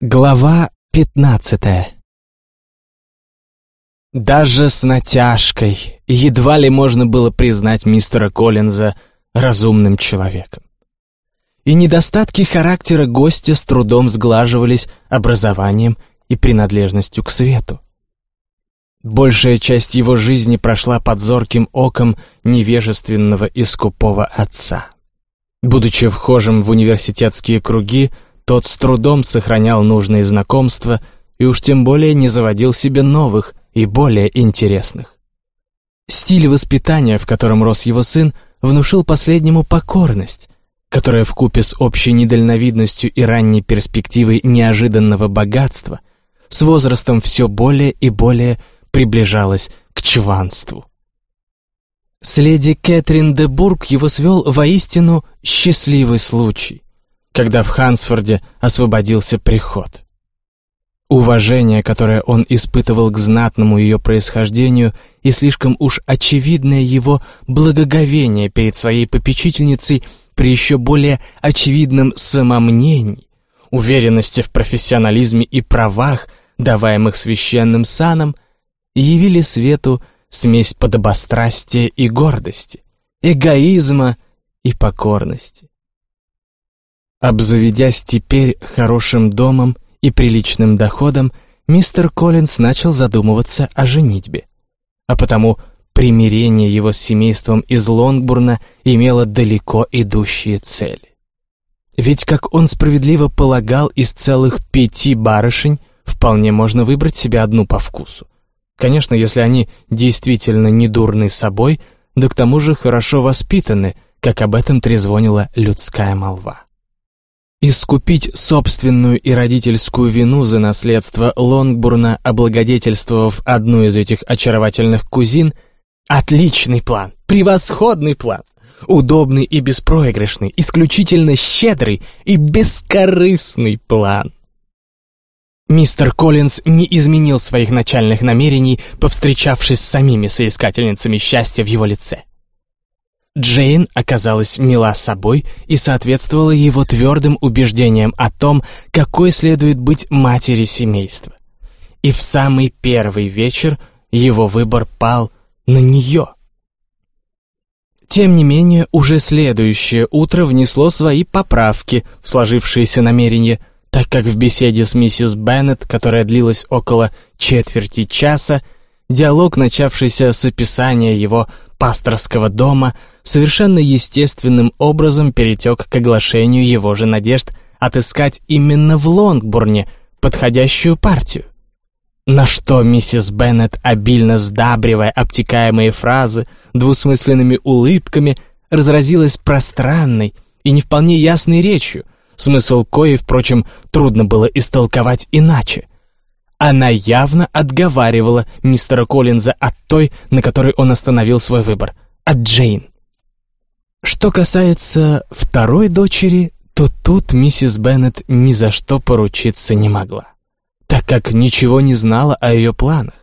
Глава пятнадцатая Даже с натяжкой едва ли можно было признать мистера Коллинза разумным человеком. И недостатки характера гостя с трудом сглаживались образованием и принадлежностью к свету. Большая часть его жизни прошла под зорким оком невежественного и скупого отца. Будучи вхожим в университетские круги, тот с трудом сохранял нужные знакомства и уж тем более не заводил себе новых и более интересных. Стиль воспитания, в котором рос его сын, внушил последнему покорность, которая вкупе с общей недальновидностью и ранней перспективой неожиданного богатства с возрастом все более и более приближалась к чванству. С леди Кэтрин де Бург его свел воистину счастливый случай когда в Хансфорде освободился приход. Уважение, которое он испытывал к знатному ее происхождению, и слишком уж очевидное его благоговение перед своей попечительницей при еще более очевидном самомнении, уверенности в профессионализме и правах, даваемых священным саном, явили свету смесь подобострастия и гордости, эгоизма и покорности. Обзаведясь теперь хорошим домом и приличным доходом, мистер Коллинз начал задумываться о женитьбе. А потому примирение его с семейством из Лонгбурна имело далеко идущие цели. Ведь, как он справедливо полагал, из целых пяти барышень вполне можно выбрать себе одну по вкусу. Конечно, если они действительно не дурны собой, да к тому же хорошо воспитаны, как об этом трезвонила людская молва. Искупить собственную и родительскую вину за наследство Лонгбурна, облагодетельствовав одну из этих очаровательных кузин — отличный план, превосходный план, удобный и беспроигрышный, исключительно щедрый и бескорыстный план. Мистер Коллинз не изменил своих начальных намерений, повстречавшись с самими соискательницами счастья в его лице. Джейн оказалась мила собой и соответствовала его твердым убеждениям о том, какой следует быть матери семейства. И в самый первый вечер его выбор пал на нее. Тем не менее, уже следующее утро внесло свои поправки в сложившиеся намерения, так как в беседе с миссис Беннет, которая длилась около четверти часа, диалог, начавшийся с описания его пасторского дома совершенно естественным образом перетек к оглашению его же надежд отыскать именно в Лонгбурне подходящую партию. На что миссис Беннет, обильно сдабривая обтекаемые фразы двусмысленными улыбками, разразилась пространной и не вполне ясной речью, смысл коей, впрочем, трудно было истолковать иначе — она явно отговаривала мистера Коллинза от той, на которой он остановил свой выбор, от Джейн. Что касается второй дочери, то тут миссис Беннет ни за что поручиться не могла, так как ничего не знала о ее планах,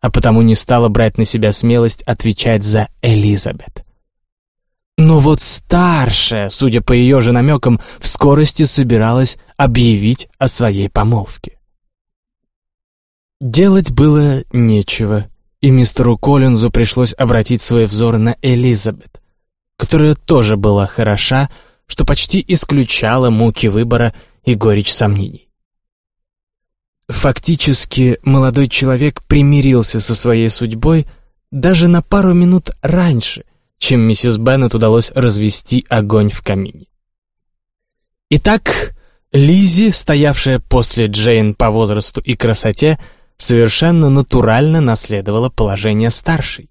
а потому не стала брать на себя смелость отвечать за Элизабет. Но вот старшая, судя по ее же намекам, в скорости собиралась объявить о своей помолвке. Делать было нечего, и мистеру Коллинзу пришлось обратить свой взор на Элизабет, которая тоже была хороша, что почти исключало муки выбора и горечь сомнений. Фактически, молодой человек примирился со своей судьбой даже на пару минут раньше, чем миссис Беннет удалось развести огонь в камине. Итак, Лизи, стоявшая после Джейн по возрасту и красоте, совершенно натурально наследовала положение старшей.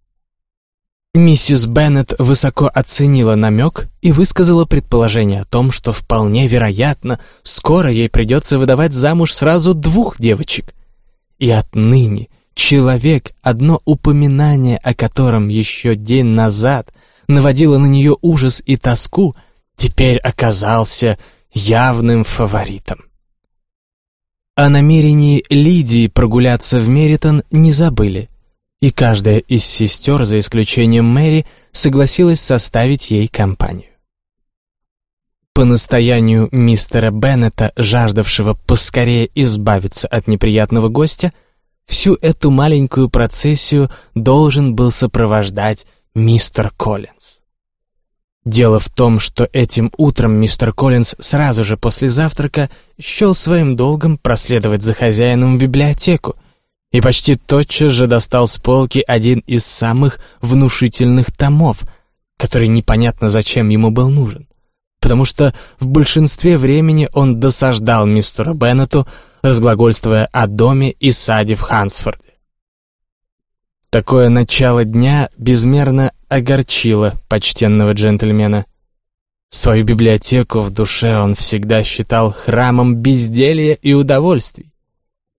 Миссис Беннет высоко оценила намек и высказала предположение о том, что вполне вероятно, скоро ей придется выдавать замуж сразу двух девочек. И отныне человек, одно упоминание о котором еще день назад наводило на нее ужас и тоску, теперь оказался явным фаворитом. О намерении Лидии прогуляться в Меритон не забыли, и каждая из сестер, за исключением Мэри, согласилась составить ей компанию. по настоянию мистера Беннета, жаждавшего поскорее избавиться от неприятного гостя, всю эту маленькую процессию должен был сопровождать мистер Коллинз. Дело в том, что этим утром мистер Коллинз сразу же после завтрака счел своим долгом проследовать за хозяином в библиотеку и почти тотчас же достал с полки один из самых внушительных томов, который непонятно зачем ему был нужен потому что в большинстве времени он досаждал мистеру Беннету, разглагольствуя о доме и саде в Хансфорде. Такое начало дня безмерно огорчило почтенного джентльмена. Свою библиотеку в душе он всегда считал храмом безделья и удовольствий.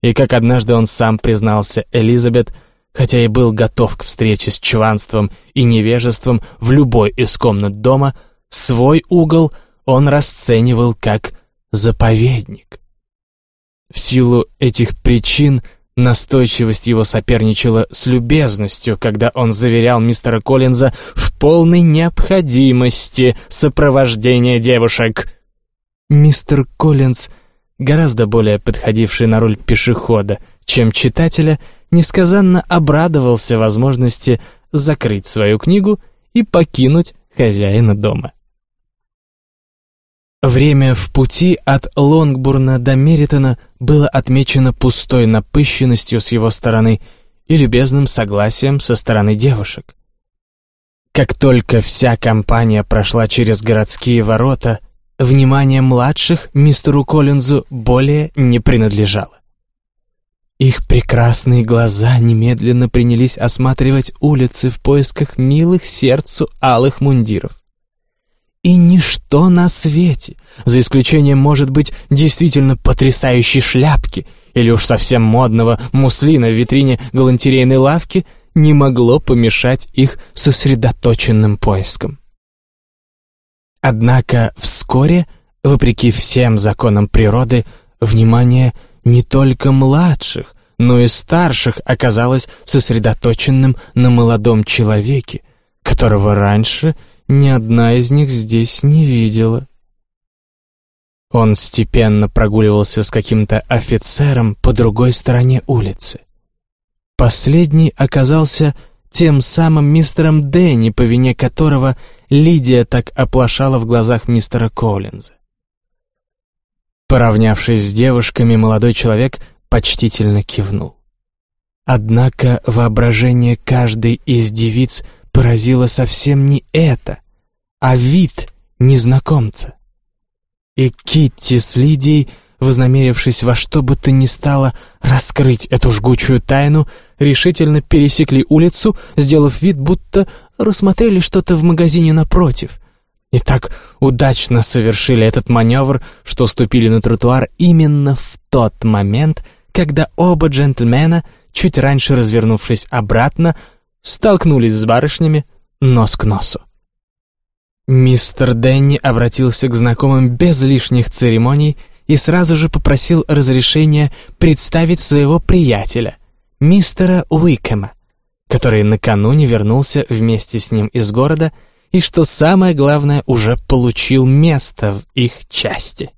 И как однажды он сам признался Элизабет, хотя и был готов к встрече с чванством и невежеством в любой из комнат дома, свой угол он расценивал как заповедник. В силу этих причин настойчивость его соперничала с любезностью, когда он заверял мистера Коллинза в полной необходимости сопровождения девушек. Мистер Коллинз, гораздо более подходивший на роль пешехода, чем читателя, несказанно обрадовался возможности закрыть свою книгу и покинуть хозяина дома. Время в пути от Лонгбурна до Меритона было отмечено пустой напыщенностью с его стороны и любезным согласием со стороны девушек. Как только вся компания прошла через городские ворота, внимание младших мистеру Коллинзу более не принадлежало. Их прекрасные глаза немедленно принялись осматривать улицы в поисках милых сердцу алых мундиров. И ничто на свете, за исключением, может быть, действительно потрясающей шляпки или уж совсем модного муслина в витрине галантерейной лавки, не могло помешать их сосредоточенным поискам. Однако вскоре, вопреки всем законам природы, внимание не только младших, но и старших оказалось сосредоточенным на молодом человеке, которого раньше ни одна из них здесь не видела. Он степенно прогуливался с каким-то офицером по другой стороне улицы. Последний оказался тем самым мистером Дэнни, по вине которого Лидия так оплошала в глазах мистера Коллинза. Поравнявшись с девушками, молодой человек почтительно кивнул. Однако воображение каждой из девиц поразило совсем не это, а вид незнакомца. И Китти с Лидией, вознамерившись во что бы то ни стало раскрыть эту жгучую тайну, решительно пересекли улицу, сделав вид, будто рассмотрели что-то в магазине напротив. И так удачно совершили этот маневр, что ступили на тротуар именно в тот момент, когда оба джентльмена, чуть раньше развернувшись обратно, столкнулись с барышнями нос к носу. Мистер Дэнни обратился к знакомым без лишних церемоний и сразу же попросил разрешения представить своего приятеля, мистера Уикэма, который накануне вернулся вместе с ним из города и, что самое главное, уже получил место в их части.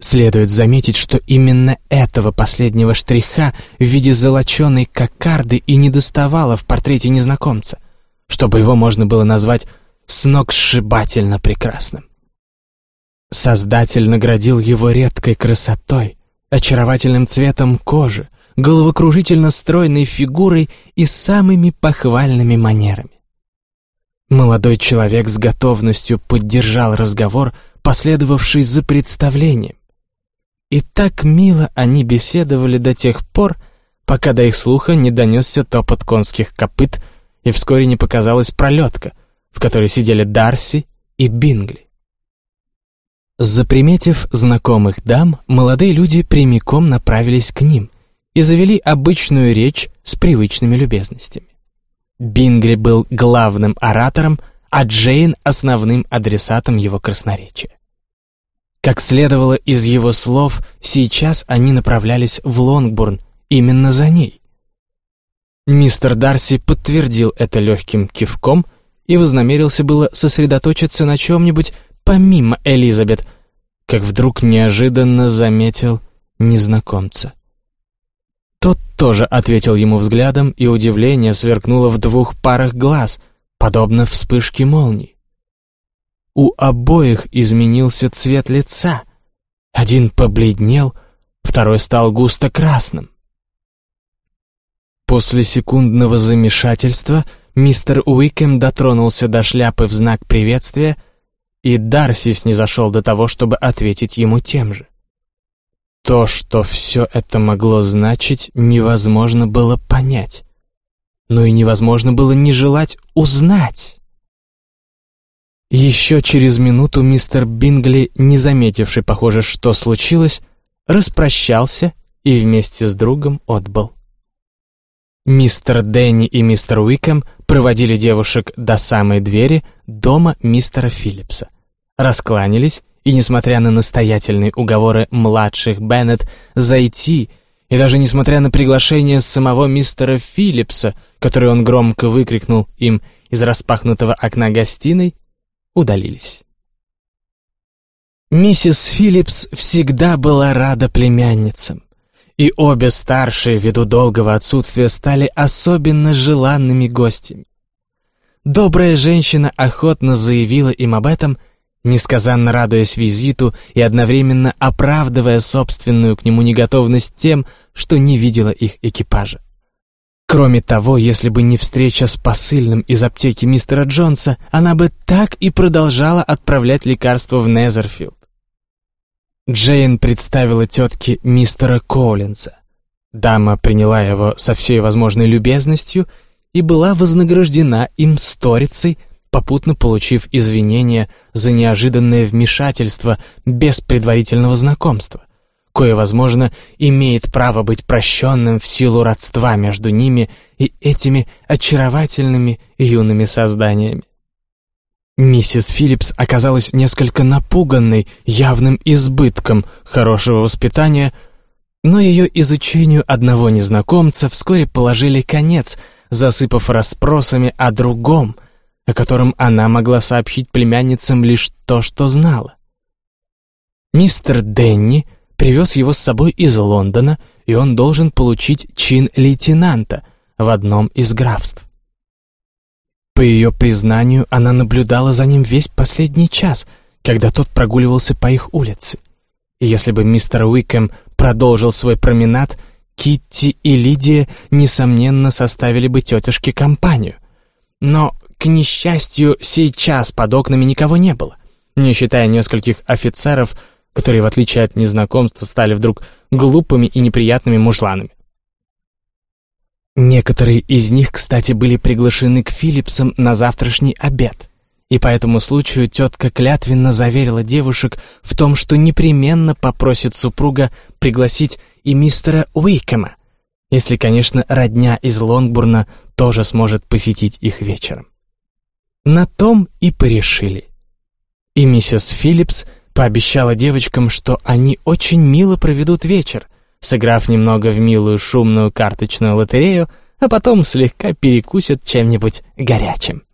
Следует заметить, что именно этого последнего штриха в виде золоченой кокарды и недоставало в портрете незнакомца, чтобы его можно было назвать сногсшибательно прекрасным. Создатель наградил его редкой красотой, очаровательным цветом кожи, головокружительно стройной фигурой и самыми похвальными манерами. Молодой человек с готовностью поддержал разговор, последовавший за представлением, и так мило они беседовали до тех пор, пока до их слуха не донесся топот конских копыт и вскоре не показалась пролетка, в которой сидели Дарси и Бингли. Заприметив знакомых дам, молодые люди прямиком направились к ним и завели обычную речь с привычными любезностями. Бингли был главным оратором, а Джейн — основным адресатом его красноречия. Как следовало из его слов, сейчас они направлялись в Лонгбурн, именно за ней. Мистер Дарси подтвердил это легким кивком и вознамерился было сосредоточиться на чем-нибудь, помимо Элизабет, как вдруг неожиданно заметил незнакомца. Тот тоже ответил ему взглядом, и удивление сверкнуло в двух парах глаз, подобно вспышке молний. У обоих изменился цвет лица. Один побледнел, второй стал густо красным. После секундного замешательства мистер Уикем дотронулся до шляпы в знак приветствия, и Дарси снизошел до того, чтобы ответить ему тем же. То, что все это могло значить, невозможно было понять. Но и невозможно было не желать узнать. Еще через минуту мистер Бингли, не заметивший, похоже, что случилось, распрощался и вместе с другом отбыл. Мистер Дэнни и мистер Уикэм проводили девушек до самой двери дома мистера Филлипса, раскланялись и, несмотря на настоятельные уговоры младших Беннет зайти, и даже несмотря на приглашение самого мистера Филлипса, которое он громко выкрикнул им из распахнутого окна гостиной, удалились. Миссис Филлипс всегда была рада племянницам, и обе старшие, ввиду долгого отсутствия, стали особенно желанными гостями. Добрая женщина охотно заявила им об этом – несказанно радуясь визиту и одновременно оправдывая собственную к нему неготовность тем, что не видела их экипажа. Кроме того, если бы не встреча с посыльным из аптеки мистера Джонса, она бы так и продолжала отправлять лекарства в Незерфилд. Джейн представила тетке мистера Коллинза. Дама приняла его со всей возможной любезностью и была вознаграждена им сторицей попутно получив извинения за неожиданное вмешательство без предварительного знакомства, кое, возможно, имеет право быть прощенным в силу родства между ними и этими очаровательными юными созданиями. Миссис Филлипс оказалась несколько напуганной явным избытком хорошего воспитания, но ее изучению одного незнакомца вскоре положили конец, засыпав расспросами о другом, о котором она могла сообщить племянницам лишь то, что знала. Мистер Денни привез его с собой из Лондона, и он должен получить чин лейтенанта в одном из графств. По ее признанию, она наблюдала за ним весь последний час, когда тот прогуливался по их улице. И если бы мистер Уикэм продолжил свой променад, Китти и Лидия, несомненно, составили бы тетушке компанию. Но к несчастью, сейчас под окнами никого не было, не считая нескольких офицеров, которые, в отличие от незнакомства, стали вдруг глупыми и неприятными мужланами. Некоторые из них, кстати, были приглашены к Филлипсам на завтрашний обед, и по этому случаю тетка клятвенно заверила девушек в том, что непременно попросит супруга пригласить и мистера Уикема, если, конечно, родня из Лонгбурна тоже сможет посетить их вечером. На том и порешили. И миссис Филлипс пообещала девочкам, что они очень мило проведут вечер, сыграв немного в милую шумную карточную лотерею, а потом слегка перекусят чем-нибудь горячим.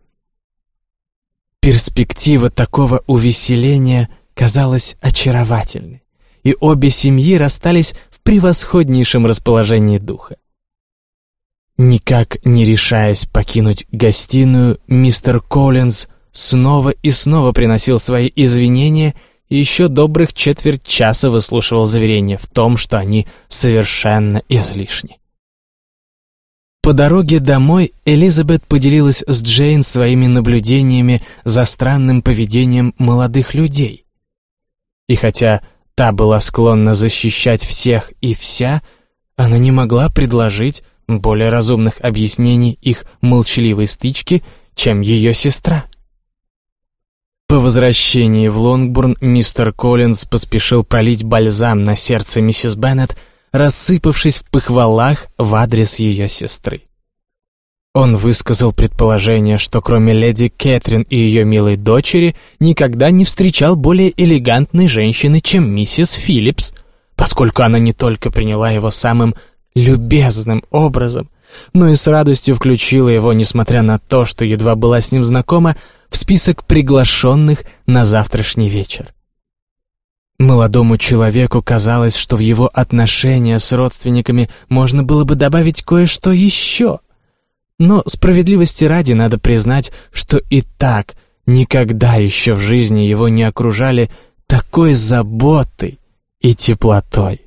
Перспектива такого увеселения казалась очаровательной, и обе семьи расстались в превосходнейшем расположении духа. Никак не решаясь покинуть гостиную, мистер Коллинз снова и снова приносил свои извинения и еще добрых четверть часа выслушивал заверения в том, что они совершенно излишни. По дороге домой Элизабет поделилась с Джейн своими наблюдениями за странным поведением молодых людей. И хотя та была склонна защищать всех и вся, она не могла предложить более разумных объяснений их молчаливой стычки, чем ее сестра. По возвращении в Лонгбурн мистер Коллинз поспешил пролить бальзам на сердце миссис Беннет, рассыпавшись в похвалах в адрес ее сестры. Он высказал предположение, что кроме леди Кэтрин и ее милой дочери никогда не встречал более элегантной женщины, чем миссис Филлипс, поскольку она не только приняла его самым любезным образом, но и с радостью включила его, несмотря на то, что едва была с ним знакома, в список приглашенных на завтрашний вечер. Молодому человеку казалось, что в его отношения с родственниками можно было бы добавить кое-что еще. Но справедливости ради надо признать, что и так никогда еще в жизни его не окружали такой заботой и теплотой.